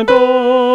And all.